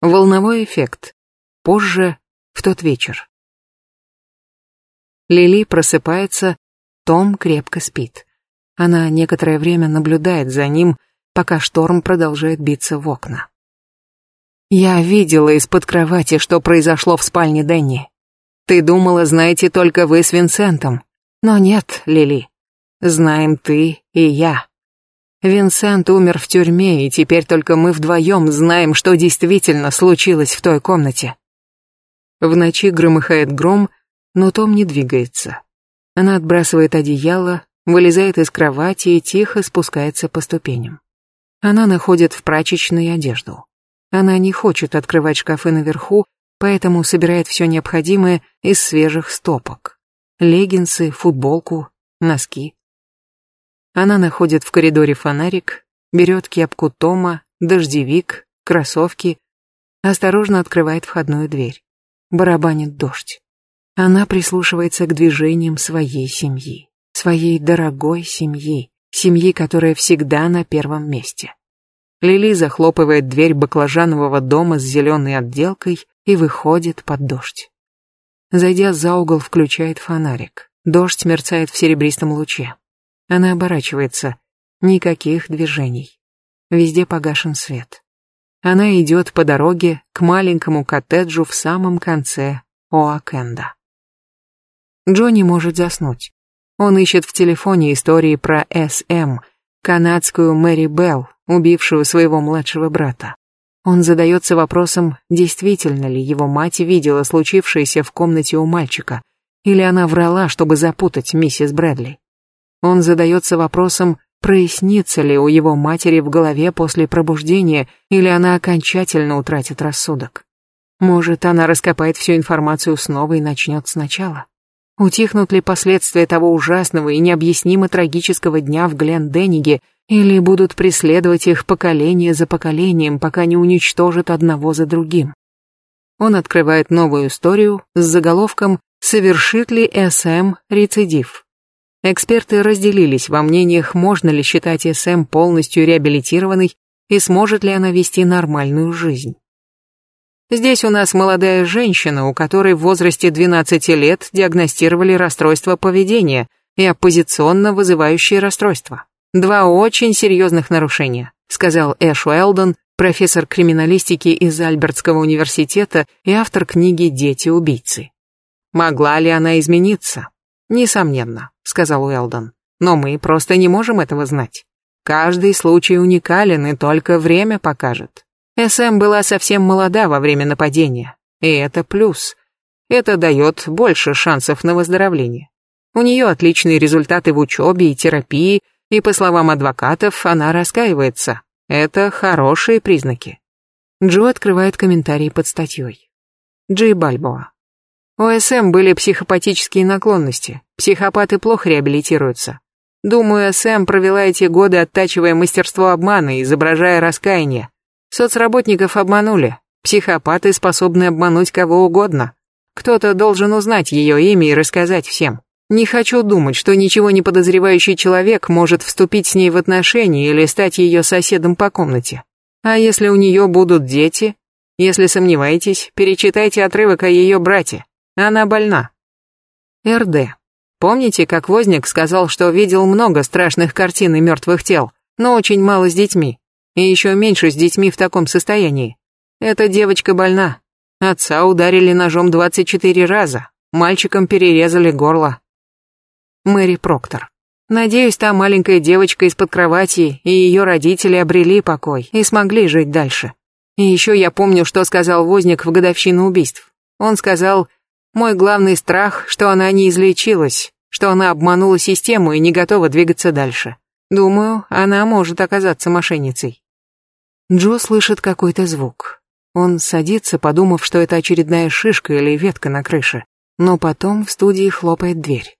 Волновой эффект. Позже, в тот вечер. Лили просыпается, Том крепко спит. Она некоторое время наблюдает за ним, пока шторм продолжает биться в окна. «Я видела из-под кровати, что произошло в спальне Дэнни. Ты думала, знаете только вы с Винсентом. Но нет, Лили. Знаем ты и я». Винсент умер в тюрьме, и теперь только мы вдвоем знаем, что действительно случилось в той комнате. В ночи громыхает гром, но Том не двигается. Она отбрасывает одеяло, вылезает из кровати и тихо спускается по ступеням. Она находит в прачечной одежду. Она не хочет открывать шкафы наверху, поэтому собирает все необходимое из свежих стопок. Леггинсы, футболку, носки. Она находит в коридоре фонарик, берет кепку Тома, дождевик, кроссовки, осторожно открывает входную дверь. Барабанит дождь. Она прислушивается к движениям своей семьи, своей дорогой семьи, семьи, которая всегда на первом месте. Лили захлопывает дверь баклажанового дома с зеленой отделкой и выходит под дождь. Зайдя за угол, включает фонарик. Дождь мерцает в серебристом луче. Она оборачивается. Никаких движений. Везде погашен свет. Она идет по дороге к маленькому коттеджу в самом конце Оакенда. Джонни может заснуть. Он ищет в телефоне истории про С.М., канадскую Мэри Белл, убившую своего младшего брата. Он задается вопросом, действительно ли его мать видела случившееся в комнате у мальчика, или она врала, чтобы запутать миссис Брэдли. Он задается вопросом, прояснится ли у его матери в голове после пробуждения, или она окончательно утратит рассудок. Может, она раскопает всю информацию снова и начнет сначала. Утихнут ли последствия того ужасного и необъяснимо трагического дня в Гленденниге, или будут преследовать их поколение за поколением, пока не уничтожат одного за другим? Он открывает новую историю с заголовком «Совершит ли СМ рецидив?». Эксперты разделились во мнениях, можно ли считать СМ полностью реабилитированной и сможет ли она вести нормальную жизнь. Здесь у нас молодая женщина, у которой в возрасте 12 лет диагностировали расстройство поведения и оппозиционно вызывающее расстройство. Два очень серьезных нарушения, сказал Эш Уэлдон, профессор криминалистики из Альбертского университета и автор книги «Дети-убийцы». Могла ли она измениться? «Несомненно», — сказал Уэлдон. «Но мы просто не можем этого знать. Каждый случай уникален, и только время покажет. СМ была совсем молода во время нападения, и это плюс. Это дает больше шансов на выздоровление. У нее отличные результаты в учебе и терапии, и, по словам адвокатов, она раскаивается. Это хорошие признаки». Джо открывает комментарии под статьей. Джей Бальбоа. У СМ эм были психопатические наклонности. Психопаты плохо реабилитируются. Думаю, СМ эм провела эти годы, оттачивая мастерство обмана, изображая раскаяние. Соцработников обманули. Психопаты способны обмануть кого угодно. Кто-то должен узнать ее имя и рассказать всем. Не хочу думать, что ничего не подозревающий человек может вступить с ней в отношения или стать ее соседом по комнате. А если у нее будут дети? Если сомневаетесь, перечитайте отрывок о ее брате. Она больна. РД. Помните, как Возник сказал, что видел много страшных картин и мертвых тел, но очень мало с детьми? И еще меньше с детьми в таком состоянии. Эта девочка больна. Отца ударили ножом 24 раза. Мальчикам перерезали горло. Мэри Проктор. Надеюсь, та маленькая девочка из-под кровати и ее родители обрели покой и смогли жить дальше. И еще я помню, что сказал Возник в годовщину убийств. Он сказал, мой главный страх, что она не излечилась, что она обманула систему и не готова двигаться дальше. Думаю, она может оказаться мошенницей. Джо слышит какой-то звук. Он садится, подумав, что это очередная шишка или ветка на крыше. Но потом в студии хлопает дверь.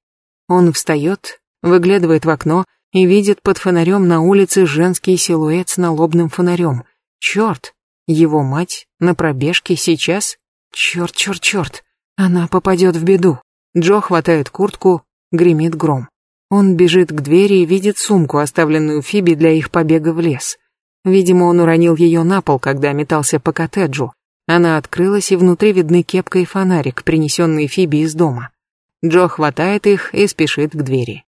Он встает, выглядывает в окно и видит под фонарем на улице женский силуэт с налобным фонарем. Черт! Его мать на пробежке сейчас? Черт, черт, черт! Она попадет в беду. Джо хватает куртку, гремит гром. Он бежит к двери и видит сумку, оставленную Фиби для их побега в лес. Видимо, он уронил ее на пол, когда метался по коттеджу. Она открылась, и внутри видны кепка и фонарик, принесенные Фиби из дома. Джо хватает их и спешит к двери.